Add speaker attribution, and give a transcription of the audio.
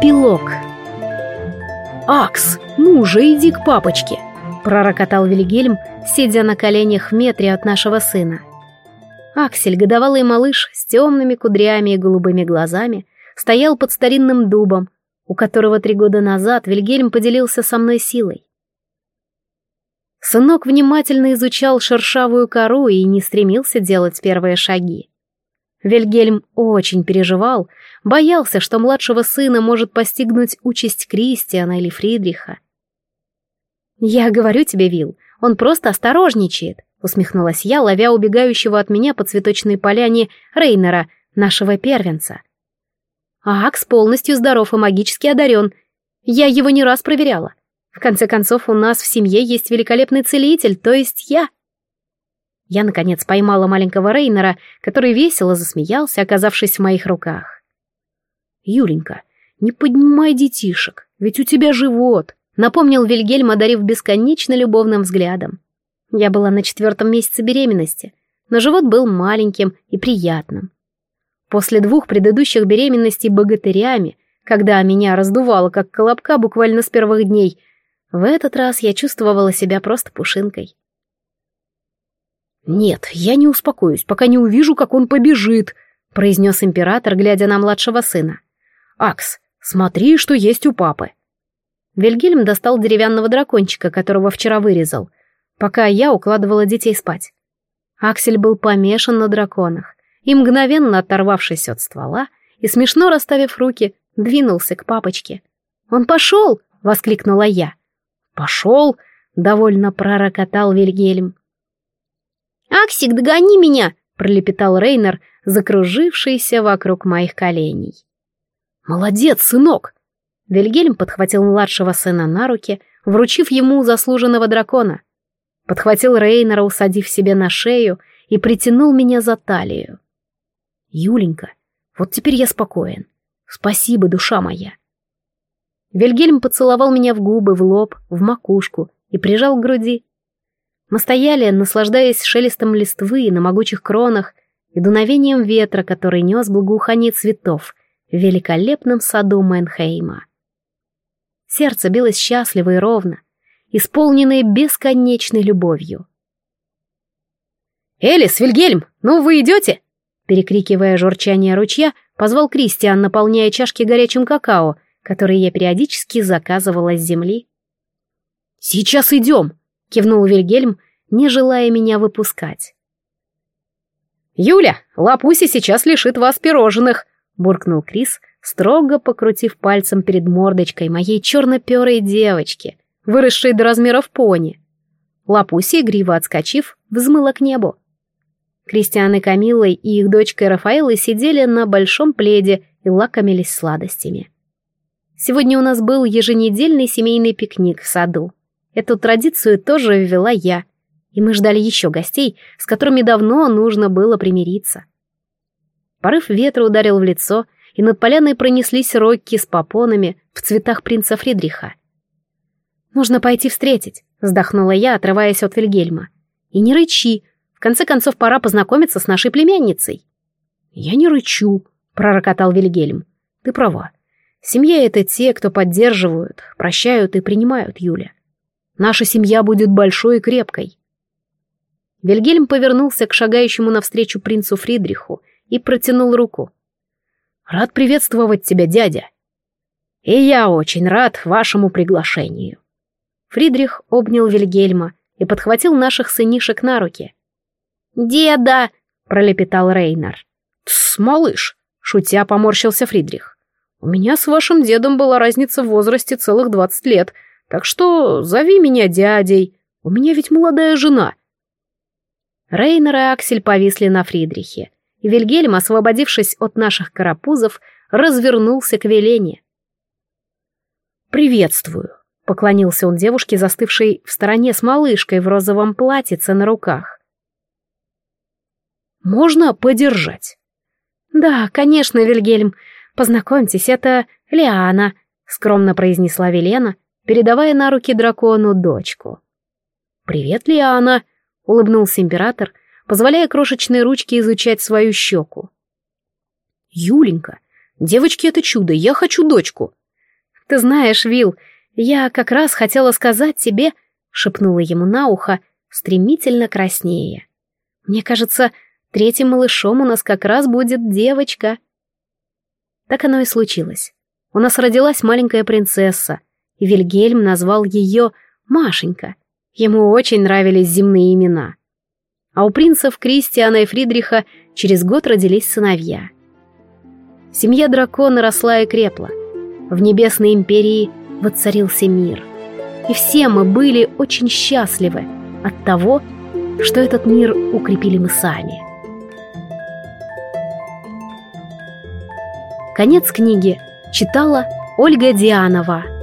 Speaker 1: Эпилог «Акс, ну же, иди к папочке!» — пророкотал Вильгельм, сидя на коленях в метре от нашего сына. Аксель, годовалый малыш с темными кудрями и голубыми глазами, стоял под старинным дубом, у которого три года назад Вильгельм поделился со мной силой. Сынок внимательно изучал шершавую кору и не стремился делать первые шаги. Вильгельм очень переживал, боялся, что младшего сына может постигнуть участь Кристиана или Фридриха. «Я говорю тебе, Вил, он просто осторожничает», — усмехнулась я, ловя убегающего от меня по цветочной поляне Рейнера, нашего первенца. «Акс полностью здоров и магически одарен. Я его не раз проверяла. В конце концов, у нас в семье есть великолепный целитель, то есть я». Я, наконец, поймала маленького Рейнера, который весело засмеялся, оказавшись в моих руках. «Юленька, не поднимай детишек, ведь у тебя живот», — напомнил Вильгельм, одарив бесконечно любовным взглядом. Я была на четвертом месяце беременности, но живот был маленьким и приятным. После двух предыдущих беременностей богатырями, когда меня раздувало как колобка буквально с первых дней, в этот раз я чувствовала себя просто пушинкой. «Нет, я не успокоюсь, пока не увижу, как он побежит», — произнес император, глядя на младшего сына. «Акс, смотри, что есть у папы». Вильгельм достал деревянного дракончика, которого вчера вырезал, пока я укладывала детей спать. Аксель был помешан на драконах и, мгновенно оторвавшись от ствола и смешно расставив руки, двинулся к папочке. «Он пошел!» — воскликнула я. «Пошел!» — довольно пророкотал Вильгельм.
Speaker 2: «Аксик, догони меня!»
Speaker 1: — пролепетал Рейнер, закружившийся вокруг моих коленей. «Молодец, сынок!» Вильгельм подхватил младшего сына на руки, вручив ему заслуженного дракона. Подхватил Рейнера, усадив себе на шею, и притянул меня за талию. «Юленька, вот теперь я спокоен. Спасибо, душа моя!» Вильгельм поцеловал меня в губы, в лоб, в макушку и прижал к груди. Мы стояли, наслаждаясь шелестом листвы на могучих кронах и дуновением ветра, который нес благоухание цветов в великолепном саду Мэнхейма. Сердце билось счастливо и ровно, исполненное бесконечной любовью. «Элис, Вильгельм, ну вы идете?» Перекрикивая журчание ручья, позвал Кристиан, наполняя чашки горячим какао, который я периодически заказывала с земли. «Сейчас идем!» — кивнул Вильгельм, не желая меня выпускать. «Юля, Лапуси сейчас лишит вас пирожных!» — буркнул Крис, строго покрутив пальцем перед мордочкой моей черно-перой девочки, выросшей до размеров пони. Лапуси, игриво отскочив, взмыла к небу. Кристиан и Камиллой и их дочкой Рафаэлой сидели на большом пледе и лакомились сладостями. Сегодня у нас был еженедельный семейный пикник в саду. Эту традицию тоже ввела я, и мы ждали еще гостей, с которыми давно нужно было примириться. Порыв ветра ударил в лицо, и над поляной пронеслись рокки с попонами в цветах принца Фридриха. «Нужно пойти встретить», — вздохнула я, отрываясь от Вильгельма. «И не рычи, в конце концов пора познакомиться с нашей племянницей». «Я не рычу», — пророкотал Вильгельм. «Ты права. Семья — это те, кто поддерживают, прощают и принимают Юля. Наша семья будет большой и крепкой. Вильгельм повернулся к шагающему навстречу принцу Фридриху и протянул руку. «Рад приветствовать тебя, дядя!» «И я очень рад вашему приглашению!» Фридрих обнял Вильгельма и подхватил наших сынишек на руки.
Speaker 2: «Деда!» — пролепетал Рейнар.
Speaker 1: «Тсс, малыш!» — шутя поморщился Фридрих. «У меня с вашим дедом была разница в возрасте целых двадцать лет, так что зови меня дядей. У меня ведь молодая жена. Рейнер и Аксель повисли на Фридрихе, и Вильгельм, освободившись от наших карапузов, развернулся к Велене. «Приветствую», — поклонился он девушке, застывшей в стороне с малышкой в розовом платьице на руках. «Можно подержать?» «Да, конечно, Вильгельм. Познакомьтесь, это Лиана», — скромно произнесла Велена, передавая на руки дракону дочку. «Привет, Лиана!» — улыбнулся император, позволяя крошечной ручке изучать свою щеку. «Юленька, девочки — это чудо, я хочу дочку!» Ты знаешь, Вил, я как раз хотела сказать тебе, шепнула ему на ухо, стремительно краснее. Мне кажется, третьим малышом у нас как раз будет девочка. Так оно и случилось. У нас родилась маленькая принцесса, и Вильгельм назвал ее Машенька. Ему очень нравились земные имена. А у принцев Кристиана и Фридриха через год родились сыновья. Семья дракона росла и крепла. В небесной империи воцарился мир. И все мы были очень счастливы от того, что этот мир укрепили мы сами. Конец книги читала Ольга Дианова.